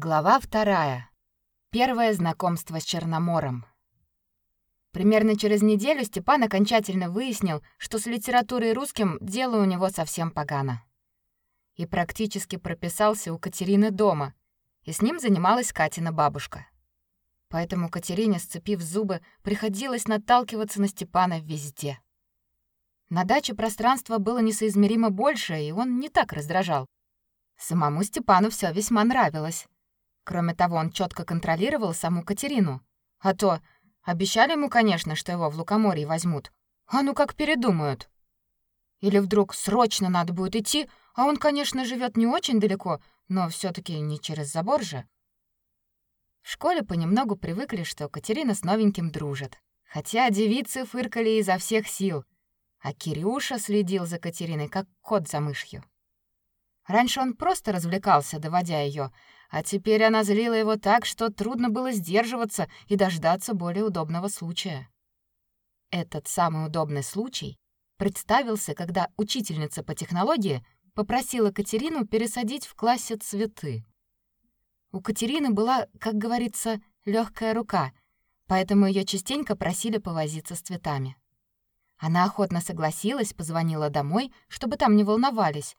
Глава вторая. Первое знакомство с Черномором. Примерно через неделю Степан окончательно выяснил, что с литературой русским дело у него совсем погано. И практически прописался у Катерины дома, и с ним занималась Катина бабушка. Поэтому Катерине, сцепив зубы, приходилось наталкиваться на Степана везде. На даче пространство было несоизмеримо больше, и он не так раздражал. Самому Степану все весьма нравилось. Кроме того, он четко контролировал саму Катерину. А то обещали ему, конечно, что его в Лукоморье возьмут. А ну как передумают. Или вдруг срочно надо будет идти, а он, конечно, живет не очень далеко, но все таки не через забор же. В школе понемногу привыкли, что Катерина с новеньким дружит. Хотя девицы фыркали изо всех сил, а Кирюша следил за Катериной, как кот за мышью. Раньше он просто развлекался, доводя ее, а теперь она злила его так, что трудно было сдерживаться и дождаться более удобного случая. Этот самый удобный случай представился, когда учительница по технологии попросила Катерину пересадить в классе цветы. У Катерины была, как говорится, легкая рука, поэтому ее частенько просили повозиться с цветами. Она охотно согласилась, позвонила домой, чтобы там не волновались,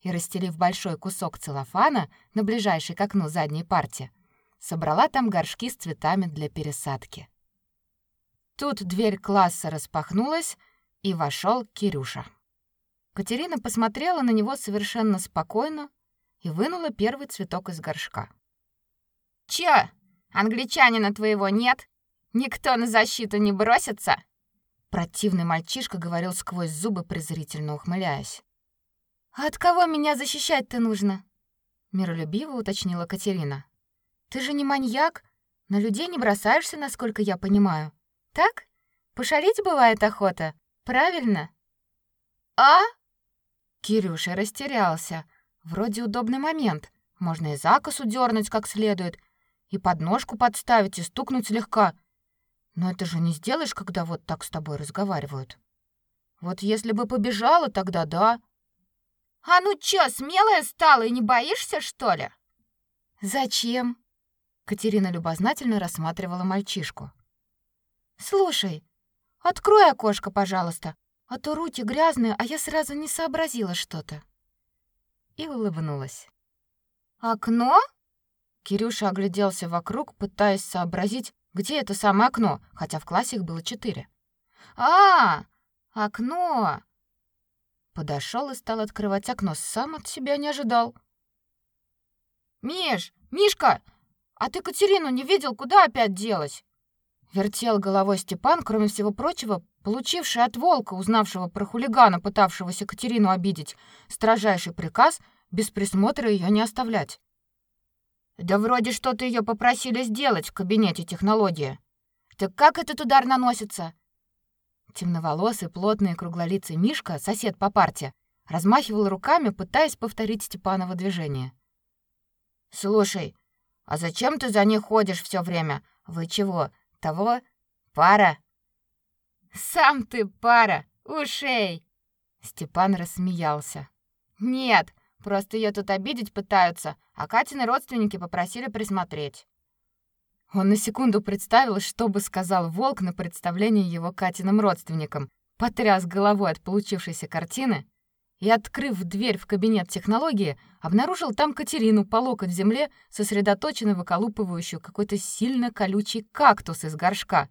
и, расстелив большой кусок целлофана на ближайшей к окну задней парте, собрала там горшки с цветами для пересадки. Тут дверь класса распахнулась, и вошел Кирюша. Катерина посмотрела на него совершенно спокойно и вынула первый цветок из горшка. «Чё, англичанина твоего нет? Никто на защиту не бросится?» Противный мальчишка говорил сквозь зубы, презрительно ухмыляясь. «А от кого меня защищать-то нужно?» Миролюбиво уточнила Катерина. «Ты же не маньяк, на людей не бросаешься, насколько я понимаю. Так? Пошалить бывает охота, правильно?» «А?» Кирюша растерялся. Вроде удобный момент. Можно и закосу дернуть как следует, и подножку подставить, и стукнуть слегка. Но это же не сделаешь, когда вот так с тобой разговаривают. Вот если бы побежала, тогда да. А ну чё, смелая стала и не боишься, что ли? Зачем? Катерина любознательно рассматривала мальчишку. Слушай, открой окошко, пожалуйста, а то руки грязные, а я сразу не сообразила что-то. И улыбнулась. Окно? Кирюша огляделся вокруг, пытаясь сообразить, где это самое окно, хотя в классе их было четыре. А, окно. Подошел и стал открывать окно, сам от себя не ожидал. «Миш! Мишка! А ты Катерину не видел, куда опять делась?» Вертел головой Степан, кроме всего прочего, получивший от волка, узнавшего про хулигана, пытавшегося Катерину обидеть, строжайший приказ без присмотра ее не оставлять. «Да вроде что-то ее попросили сделать в кабинете технологии. Так как этот удар наносится? Темноволосый, плотный, круглолицый Мишка, сосед по парте, размахивал руками, пытаясь повторить Степаново движение. «Слушай, а зачем ты за ней ходишь все время? Вы чего, того? Пара?» «Сам ты пара! Ушей!» Степан рассмеялся. «Нет, просто ее тут обидеть пытаются, а Катины родственники попросили присмотреть». Он на секунду представил, что бы сказал волк на представлении его Катиным родственникам, потряс головой от получившейся картины и, открыв дверь в кабинет технологии, обнаружил там Катерину по локоть в земле, сосредоточенно выколупывающую какой-то сильно колючий кактус из горшка,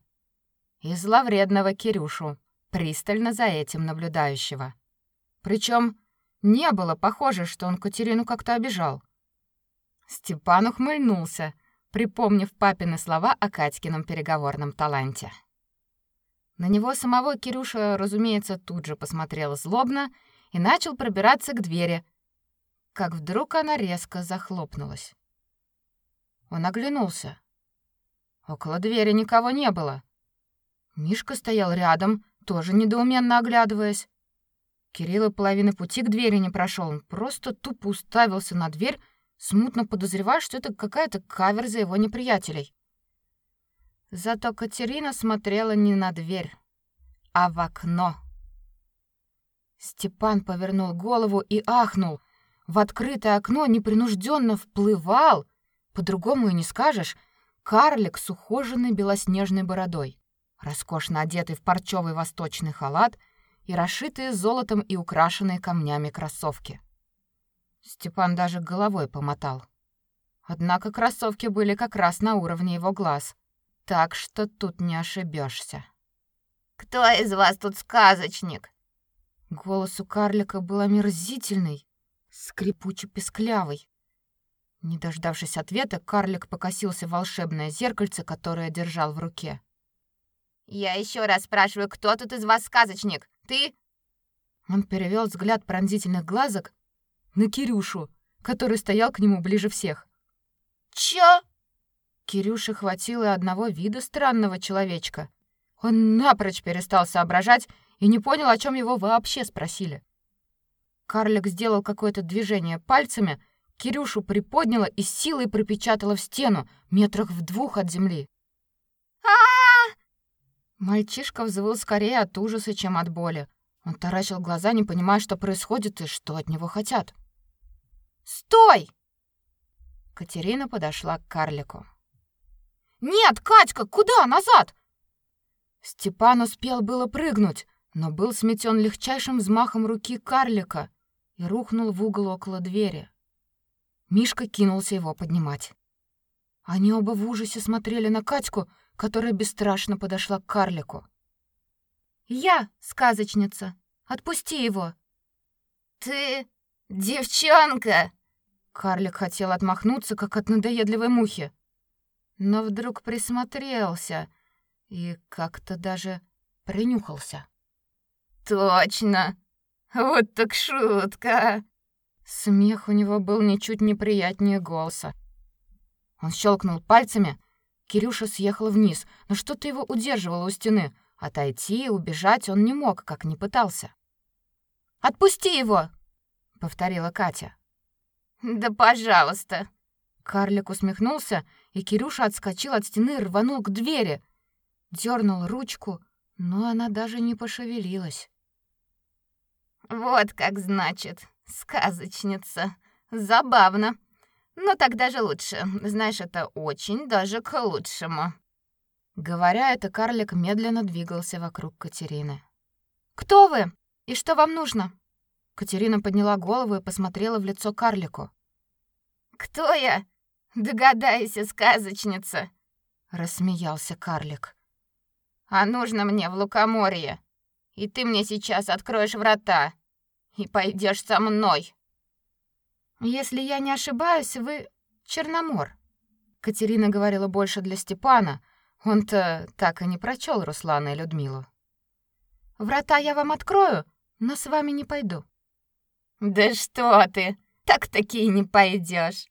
и зловредного Кирюшу, пристально за этим наблюдающего. Причем не было похоже, что он Катерину как-то обижал. Степан ухмыльнулся — припомнив папины слова о Катькином переговорном таланте. На него самого Кирюша, разумеется, тут же посмотрел злобно и начал пробираться к двери, как вдруг она резко захлопнулась. Он оглянулся. Около двери никого не было. Мишка стоял рядом, тоже недоуменно оглядываясь. Кирилл и половины пути к двери не прошел, он просто тупо уставился на дверь, смутно подозревая, что это какая-то кавер за его неприятелей. Зато Катерина смотрела не на дверь, а в окно. Степан повернул голову и ахнул. В открытое окно непринужденно вплывал, По-другому и не скажешь. Карлик с ухоженной белоснежной бородой, роскошно одетый в парчевый восточный халат и расшитые золотом и украшенные камнями кроссовки. Степан даже головой помотал. Однако кроссовки были как раз на уровне его глаз, так что тут не ошибешься. «Кто из вас тут сказочник?» Голос у карлика был омерзительный, скрипуче-песклявый. Не дождавшись ответа, карлик покосился в волшебное зеркальце, которое держал в руке. «Я еще раз спрашиваю, кто тут из вас сказочник? Ты?» Он перевел взгляд пронзительных глазок на Кирюшу, который стоял к нему ближе всех. «Чё?» Кирюше хватило одного вида странного человечка. Он напрочь перестал соображать и не понял, о чем его вообще спросили. Карлик сделал какое-то движение пальцами, Кирюшу приподняла и силой пропечатала в стену, метрах в двух от земли. а Мальчишка взвыл скорее от ужаса, чем от боли. Он таращил глаза, не понимая, что происходит и что от него хотят. «Стой!» Катерина подошла к карлику. «Нет, Катька, куда? Назад!» Степан успел было прыгнуть, но был сметен легчайшим взмахом руки карлика и рухнул в угол около двери. Мишка кинулся его поднимать. Они оба в ужасе смотрели на Катьку, которая бесстрашно подошла к карлику. «Я сказочница. Отпусти его!» «Ты девчонка!» Карлик хотел отмахнуться, как от надоедливой мухи, но вдруг присмотрелся и как-то даже принюхался. «Точно! Вот так шутка!» Смех у него был ничуть не приятнее голоса. Он щелкнул пальцами. Кирюша съехал вниз, но что-то его удерживало у стены. Отойти и убежать он не мог, как ни пытался. «Отпусти его!» — повторила Катя. «Да пожалуйста!» Карлик усмехнулся, и Кирюша отскочил от стены рванул к двери. Дернул ручку, но она даже не пошевелилась. «Вот как значит!» Сказочница. Забавно. Но так даже лучше. Знаешь, это очень даже к лучшему. Говоря это, карлик медленно двигался вокруг Катерины. Кто вы? И что вам нужно? Катерина подняла голову и посмотрела в лицо карлику. Кто я? Догадайся, сказочница, рассмеялся карлик. А нужно мне в Лукоморье. И ты мне сейчас откроешь врата и пойдешь со мной. Если я не ошибаюсь, вы Черномор. Катерина говорила больше для Степана. Он-то так и не прочел Руслана и Людмилу. Врата я вам открою, но с вами не пойду. Да что ты? Так таки не пойдешь.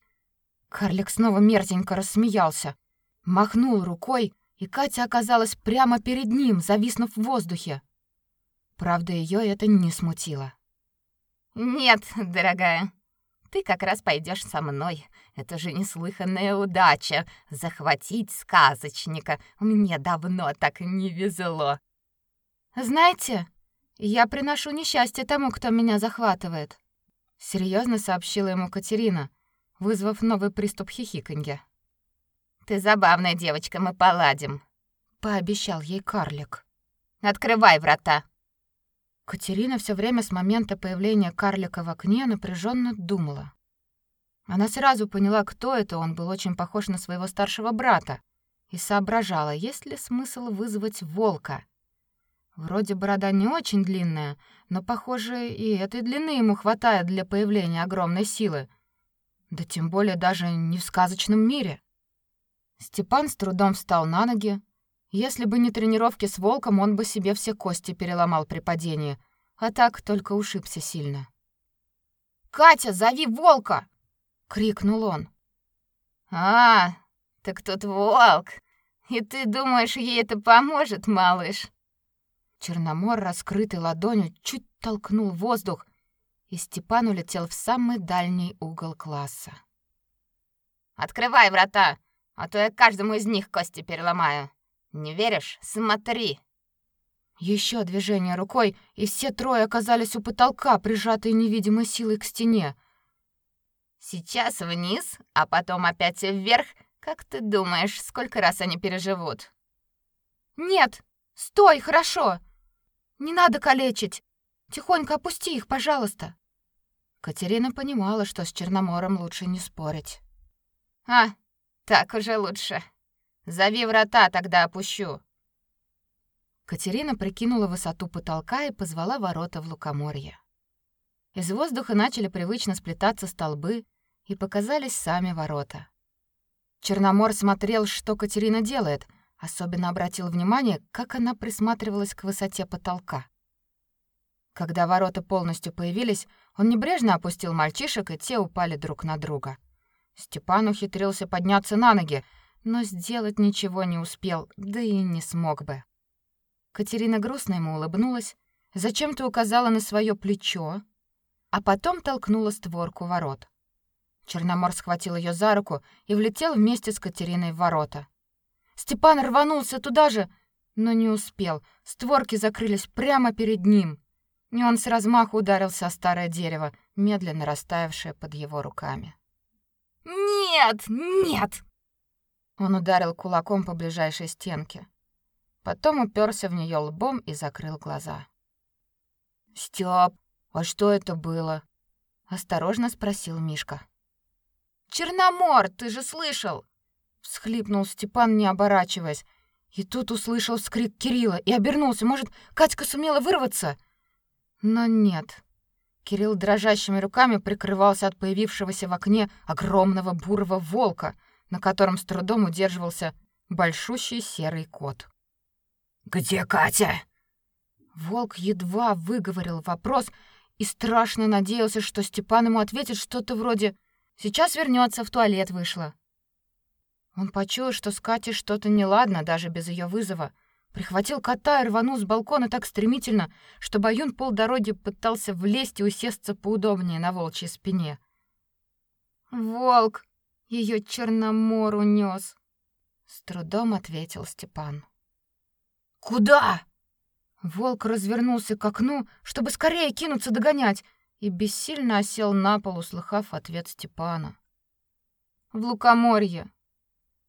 Карлик снова мерзенько рассмеялся, махнул рукой, и Катя оказалась прямо перед ним, зависнув в воздухе. Правда, ее это не смутило. Нет, дорогая. Ты как раз пойдешь со мной. Это же неслыханная удача захватить сказочника. Мне давно так не везло. Знаете, я приношу несчастье тому, кто меня захватывает, серьезно сообщила ему Катерина, вызвав новый приступ хихиканья. Ты забавная девочка, мы поладим, пообещал ей карлик. Открывай врата. Катерина все время с момента появления карлика в окне напряженно думала. Она сразу поняла, кто это, он был очень похож на своего старшего брата, и соображала, есть ли смысл вызвать волка. Вроде борода не очень длинная, но, похоже, и этой длины ему хватает для появления огромной силы. Да тем более даже не в сказочном мире. Степан с трудом встал на ноги, если бы не тренировки с волком, он бы себе все кости переломал при падении, а так только ушибся сильно. «Катя, зови волка!» — крикнул он. «А, так тут волк! И ты думаешь, ей это поможет, малыш?» Черномор, раскрытой ладонью, чуть толкнул воздух, и Степан улетел в самый дальний угол класса. «Открывай врата, а то я каждому из них кости переломаю!» Не веришь? Смотри. Еще движение рукой, и все трое оказались у потолка, прижатые невидимой силой к стене. Сейчас вниз, а потом опять вверх. Как ты думаешь, сколько раз они переживут? Нет, стой, хорошо. Не надо калечить. Тихонько опусти их, пожалуйста. Катерина понимала, что с Черномором лучше не спорить. А, так уже лучше. Зови врата, тогда опущу. Катерина прикинула высоту потолка и позвала ворота в лукоморье. Из воздуха начали привычно сплетаться столбы, и показались сами ворота. Черномор смотрел, что Катерина делает, особенно обратил внимание, как она присматривалась к высоте потолка. Когда ворота полностью появились, он небрежно опустил мальчишек, и те упали друг на друга. Степан ухитрился подняться на ноги, но сделать ничего не успел, да и не смог бы. Катерина грустно ему улыбнулась, зачем-то указала на свое плечо, а потом толкнула створку ворот. Черномор схватил ее за руку и влетел вместе с Катериной в ворота. Степан рванулся туда же, но не успел. Створки закрылись прямо перед ним. И он с размаху ударился о старое дерево, медленно растаявшее под его руками. «Нет! Нет!» Он ударил кулаком по ближайшей стенке. Потом уперся в нее лбом и закрыл глаза. «Стёп, а что это было?» — осторожно спросил Мишка. «Черномор, ты же слышал!» — всхлипнул Степан, не оборачиваясь. И тут услышал скрик Кирилла и обернулся. Может, Катька сумела вырваться? Но нет. Кирилл дрожащими руками прикрывался от появившегося в окне огромного бурого волка — на котором с трудом удерживался большущий серый кот. «Где Катя?» Волк едва выговорил вопрос и страшно надеялся, что Степан ему ответит что-то вроде «Сейчас вернется, в туалет вышла». Он почуял, что с Катей что-то неладно даже без ее вызова, прихватил кота и рванул с балкона так стремительно, что Баюн полдороги пытался влезть и усесться поудобнее на волчьей спине. «Волк!» Ее Черномор унес. С трудом ответил Степан. Куда? Волк развернулся к окну, чтобы скорее кинуться догонять, и бессильно осел на пол, услыхав ответ Степана. В Лукоморье.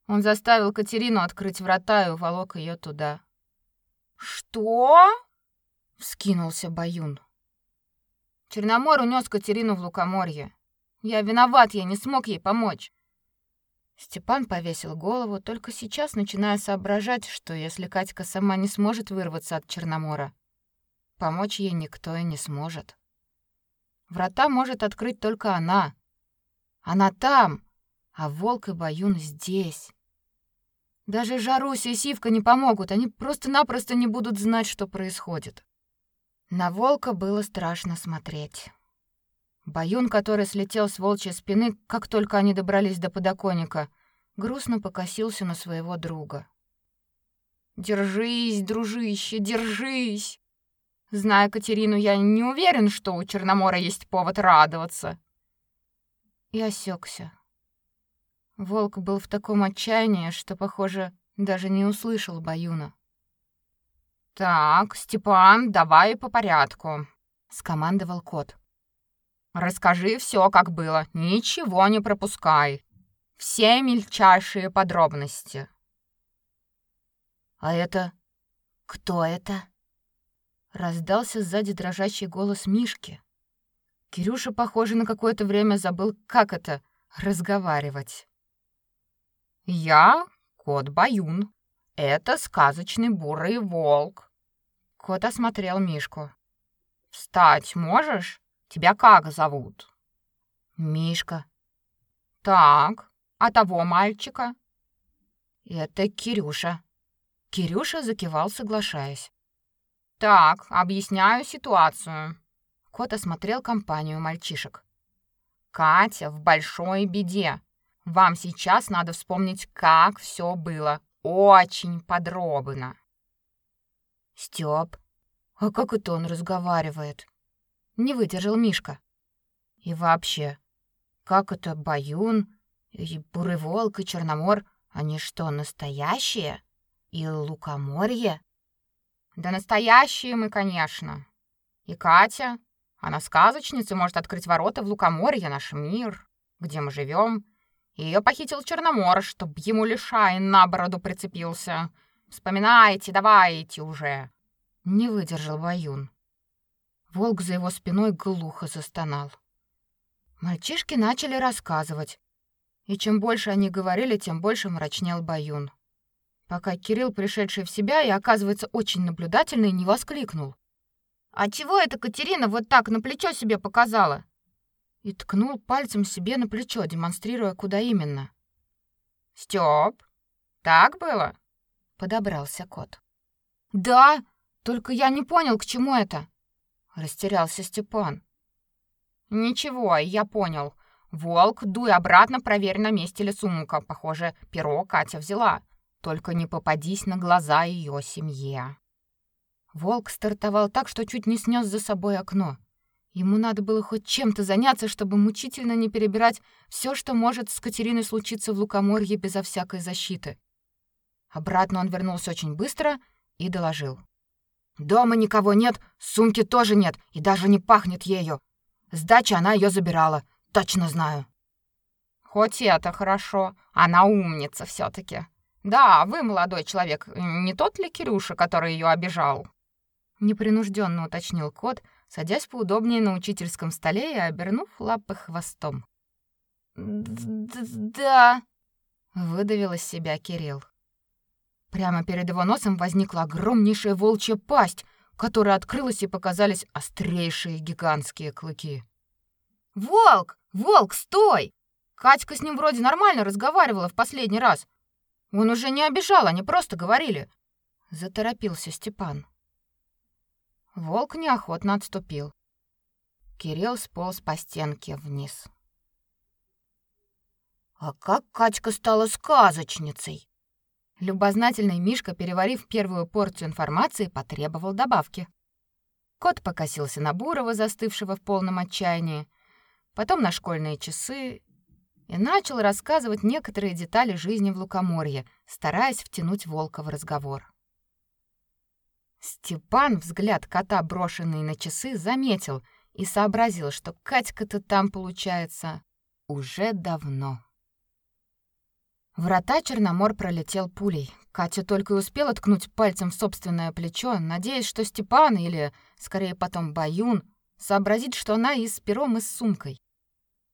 Он заставил Катерину открыть врата и уволок ее туда. Что? вскинулся Баюн. Черномор унес Катерину в Лукоморье. Я виноват, я не смог ей помочь. Степан повесил голову, только сейчас начиная соображать, что если Катька сама не сможет вырваться от Черномора, помочь ей никто и не сможет. Врата может открыть только она. Она там, а Волк и Баюн здесь. Даже Жаруся и Сивка не помогут, они просто-напросто не будут знать, что происходит. На Волка было страшно смотреть. Баюн, который слетел с волчьей спины, как только они добрались до подоконника, грустно покосился на своего друга. «Держись, дружище, держись!» Зная Катерину, я не уверен, что у Черномора есть повод радоваться. И осекся. Волк был в таком отчаянии, что, похоже, даже не услышал Баюна. «Так, Степан, давай по порядку», — скомандовал кот. Расскажи все, как было, ничего не пропускай. Все мельчайшие подробности. А это кто это? Раздался сзади дрожащий голос Мишки. Кирюша, похоже, на какое-то время забыл, как это разговаривать. Я кот Баюн. Это сказочный бурый волк. Кот осмотрел Мишку. Встать можешь? Тебя как зовут? Мишка. Так, а того мальчика? Это Кирюша. Кирюша закивал, соглашаясь. Так, объясняю ситуацию. Кот осмотрел компанию мальчишек. Катя в большой беде. Вам сейчас надо вспомнить, как все было. Очень подробно. Стёп, а как это он разговаривает? Не выдержал Мишка. И вообще, как это Баюн и Бурый Волк и Черномор, они что, настоящие? И Лукоморье? Да настоящие мы, конечно. И Катя, она сказочница, может открыть ворота в Лукоморье, наш мир. где мы живем. Ее похитил Черномор, чтоб ему лишай на бороду прицепился. Вспоминайте, давайте уже. Не выдержал Баюн. Волк за его спиной глухо застонал. Мальчишки начали рассказывать. И чем больше они говорили, тем больше мрачнел Баюн. Пока Кирилл, пришедший в себя и, оказывается, очень наблюдательный, не воскликнул. «А чего эта Катерина вот так на плечо себе показала?» И ткнул пальцем себе на плечо, демонстрируя, куда именно. «Стёп, так было?» — подобрался кот. «Да, только я не понял, к чему это?» — растерялся Степан. «Ничего, я понял. Волк, дуй обратно, проверь, на месте ли сумка. Похоже, перо Катя взяла. Только не попадись на глаза ее семье». Волк стартовал так, что чуть не снес за собой окно. Ему надо было хоть чем-то заняться, чтобы мучительно не перебирать все, что может с Катериной случиться в Лукоморье безо всякой защиты. Обратно он вернулся очень быстро и доложил. «Дома никого нет, сумки тоже нет, и даже не пахнет ею. Сдачи она ее забирала, точно знаю». «Хоть это хорошо, она умница все таки Да, вы, молодой человек, не тот ли Кирюша, который ее обижал?» Непринужденно уточнил кот, садясь поудобнее на учительском столе и обернув лапы хвостом. «Да», — выдавил из себя Кирилл. Прямо перед его носом возникла огромнейшая волчья пасть, которая открылась и показались острейшие гигантские клыки. «Волк! Волк, стой! Катька с ним вроде нормально разговаривала в последний раз. Он уже не обижал, они просто говорили». Заторопился Степан. Волк неохотно отступил. Кирилл сполз по стенке вниз. «А как Катька стала сказочницей?» Любознательный Мишка, переварив первую порцию информации, потребовал добавки. Кот покосился на Бурова, застывшего в полном отчаянии, потом на школьные часы и начал рассказывать некоторые детали жизни в Лукоморье, стараясь втянуть Волка в разговор. Степан, взгляд кота, брошенный на часы, заметил и сообразил, что Катька-то там, получается, уже давно. Врата Черномор пролетел пулей. Катя только и успела ткнуть пальцем в собственное плечо, надеясь, что Степан или, скорее потом, Баюн сообразит, что она и с пером, и с сумкой.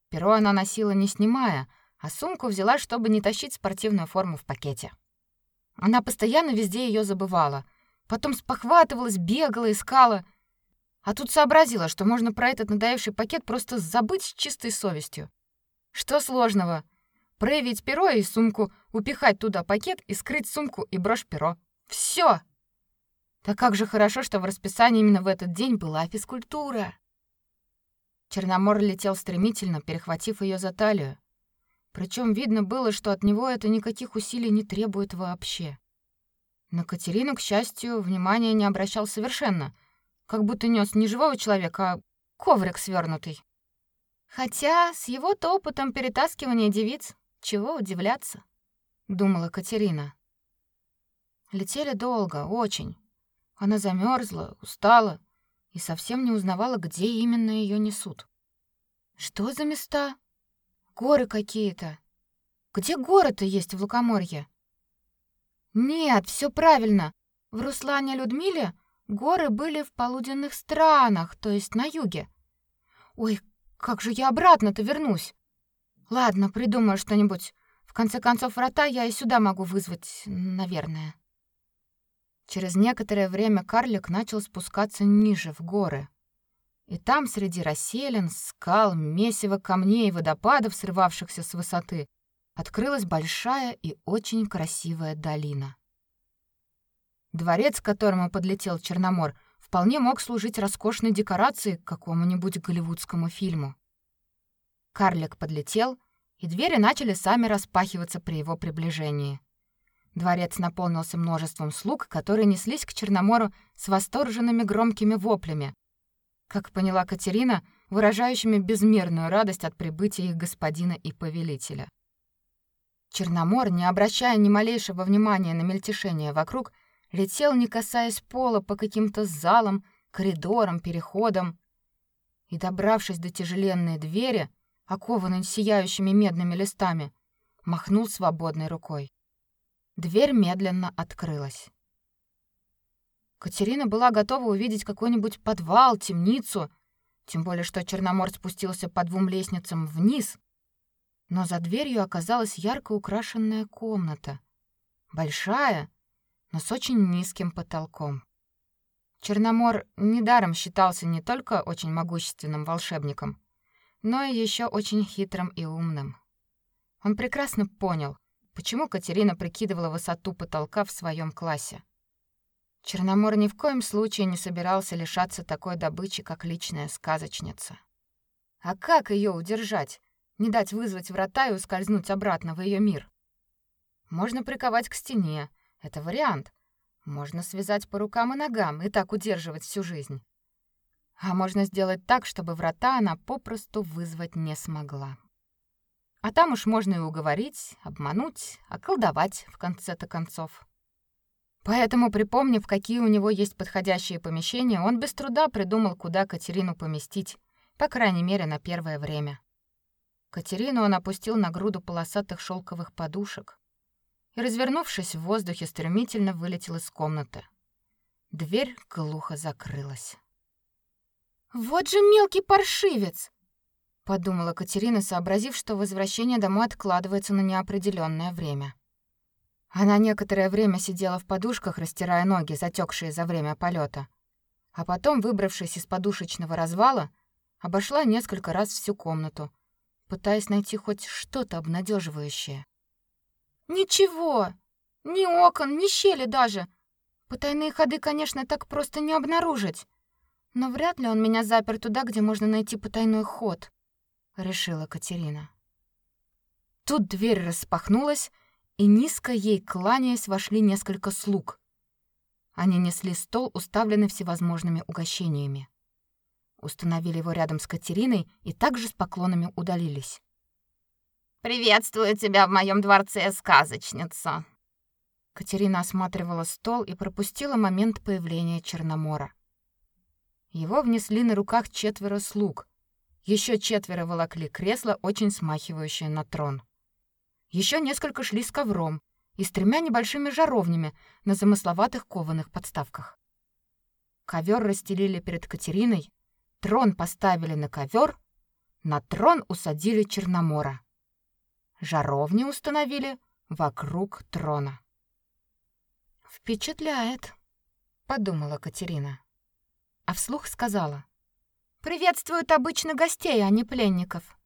Перо она носила не снимая, а сумку взяла, чтобы не тащить спортивную форму в пакете. Она постоянно везде ее забывала. Потом спохватывалась, бегала, искала. А тут сообразила, что можно про этот надоевший пакет просто забыть с чистой совестью. Что сложного? проявить перо и сумку, упихать туда пакет и скрыть сумку и брошь перо. Все. Так как же хорошо, что в расписании именно в этот день была физкультура. Черномор летел стремительно, перехватив ее за талию. Причем видно было, что от него это никаких усилий не требует вообще. На Катерину, к счастью, внимания не обращал совершенно, как будто нес не живого человека, а коврик свернутый. Хотя с его-то опытом перетаскивания девиц чего удивляться, думала Катерина. Летели долго, очень. Она замерзла, устала и совсем не узнавала, где именно ее несут. Что за места? Горы какие-то. Где горы-то есть в Лукоморье? Нет, все правильно. В Руслане Людмиле горы были в полуденных странах, то есть на юге. Ой, как же я обратно-то вернусь? Ладно, придумаю что-нибудь. В конце концов, врата я и сюда могу вызвать, наверное. Через некоторое время карлик начал спускаться ниже, в горы. И там, среди расселин, скал, месива камней и водопадов, срывавшихся с высоты, открылась большая и очень красивая долина. Дворец, к которому подлетел Черномор, вполне мог служить роскошной декорацией к какому-нибудь голливудскому фильму. Карлик подлетел, и двери начали сами распахиваться при его приближении. Дворец наполнился множеством слуг, которые неслись к Черномору с восторженными громкими воплями. Как поняла Катерина, выражающими безмерную радость от прибытия их господина и повелителя. Черномор, не обращая ни малейшего внимания на мельтешение вокруг, летел, не касаясь пола, по каким-то залам, коридорам, переходам. И, добравшись до тяжеленной двери, окованный сияющими медными листами, махнул свободной рукой. Дверь медленно открылась. Катерина была готова увидеть какой-нибудь подвал, темницу, тем более что Черномор спустился по двум лестницам вниз. Но за дверью оказалась ярко украшенная комната, большая, но с очень низким потолком. Черномор недаром считался не только очень могущественным волшебником, но и еще очень хитрым и умным. Он прекрасно понял, почему Катерина прикидывала высоту потолка в своем классе. Черномор ни в коем случае не собирался лишаться такой добычи, как личная сказочница. А как ее удержать? Не дать вызвать врата и ускользнуть обратно в ее мир? Можно приковать к стене. Это вариант. Можно связать по рукам и ногам и так удерживать всю жизнь. А можно сделать так, чтобы врата она попросту вызвать не смогла. А там уж можно и уговорить, обмануть, околдовать в конце-то концов. Поэтому, припомнив, какие у него есть подходящие помещения, он без труда придумал, куда Катерину поместить, по крайней мере, на первое время. Катерину он опустил на груду полосатых шелковых подушек и, развернувшись в воздухе, стремительно вылетел из комнаты. Дверь глухо закрылась. «Вот же мелкий паршивец!» — подумала Катерина, сообразив, что возвращение домой откладывается на неопределённое время. Она некоторое время сидела в подушках, растирая ноги, затекшие за время полета, а потом, выбравшись из подушечного развала, обошла несколько раз всю комнату, пытаясь найти хоть что-то обнадеживающее. Ничего, ни окон, ни щели даже. Потайные ходы, конечно, так просто не обнаружить, но вряд ли он меня запер туда, где можно найти потайной ход, решила Катерина. Тут дверь распахнулась, и низко ей кланяясь вошли несколько слуг. Они несли стол, уставленный всевозможными угощениями. Установили его рядом с Катериной и также с поклонами удалились. «Приветствую тебя в моем дворце, сказочница!» Катерина осматривала стол и пропустила момент появления Черномора. Его внесли на руках четверо слуг. Еще четверо волокли кресло, очень смахивающее на трон. Еще несколько шли с ковром и с тремя небольшими жаровнями на замысловатых кованых подставках. Ковер расстелили перед Катериной, трон поставили на ковер, на трон усадили Черномора. Жаровни установили вокруг трона. «Впечатляет», — подумала Катерина. А вслух сказала. «Приветствуют обычно гостей, а не пленников».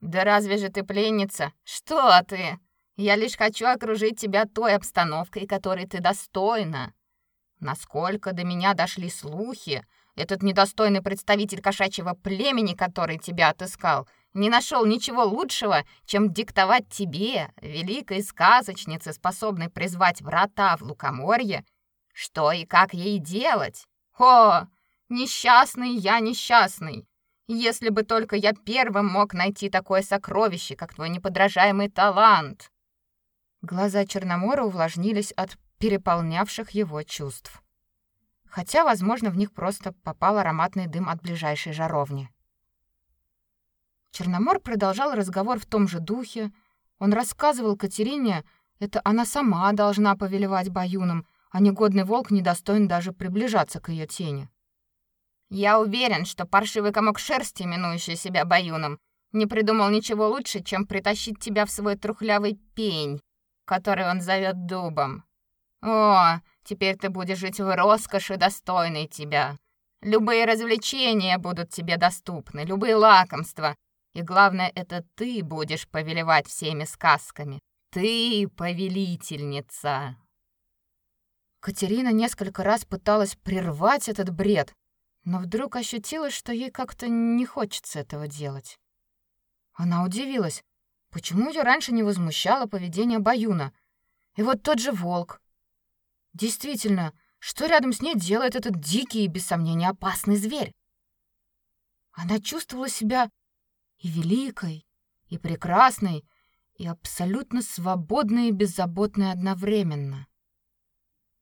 Да разве же ты пленница? Что ты? Я лишь хочу окружить тебя той обстановкой, которой ты достойна. Насколько до меня дошли слухи, этот недостойный представитель кошачьего племени, который тебя отыскал, не нашел ничего лучшего, чем диктовать тебе, великой сказочнице, способной призвать врата в лукоморье, что и как ей делать. О, несчастный я несчастный. Если бы только я первым мог найти такое сокровище, как твой неподражаемый талант. Глаза Черномора увлажнились от переполнявших его чувств. Хотя, возможно, в них просто попал ароматный дым от ближайшей жаровни. Черномор продолжал разговор в том же духе. Он рассказывал Катерине, это она сама должна повелевать баюном, а негодный волк недостоин даже приближаться к ее тени. Я уверен, что паршивый комок шерсти, именующий себя Баюном, не придумал ничего лучше, чем притащить тебя в свой трухлявый пень, который он зовет дубом. О, теперь ты будешь жить в роскоши, достойной тебя. Любые развлечения будут тебе доступны, любые лакомства. И главное, это ты будешь повелевать всеми сказками. Ты повелительница. Катерина несколько раз пыталась прервать этот бред, но вдруг ощутила, что ей как-то не хочется этого делать. Она удивилась, почему ее раньше не возмущало поведение Баюна. И вот тот же волк. Действительно, что рядом с ней делает этот дикий и без сомнения опасный зверь? Она чувствовала себя и великой, и прекрасной, и абсолютно свободной и беззаботной одновременно.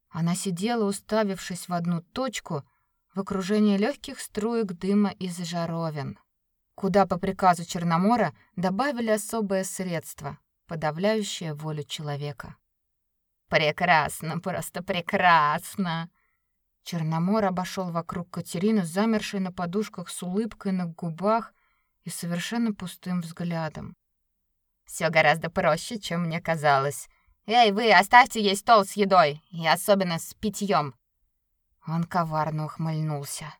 Она сидела, уставившись в одну точку, в окружении легких струек дыма из жаровин. куда по приказу Черномора добавили особое средство, подавляющее волю человека. Прекрасно, просто прекрасно. Черномор обошел вокруг Катерины, замершей на подушках с улыбкой на губах и совершенно пустым взглядом. Все гораздо проще, чем мне казалось. Эй, вы, оставьте ей стол с едой, и особенно с питьем. Он коварно ухмыльнулся.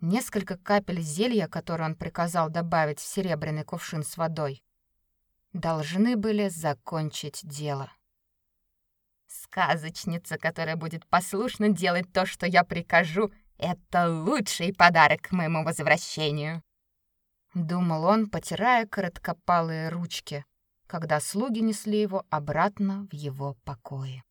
Несколько капель зелья, которое он приказал добавить в серебряный кувшин с водой, должны были закончить дело. Сказочница, которая будет послушно делать то, что я прикажу, это лучший подарок к моему возвращению. Думал он, потирая короткопалые ручки, когда слуги несли его обратно в его покои.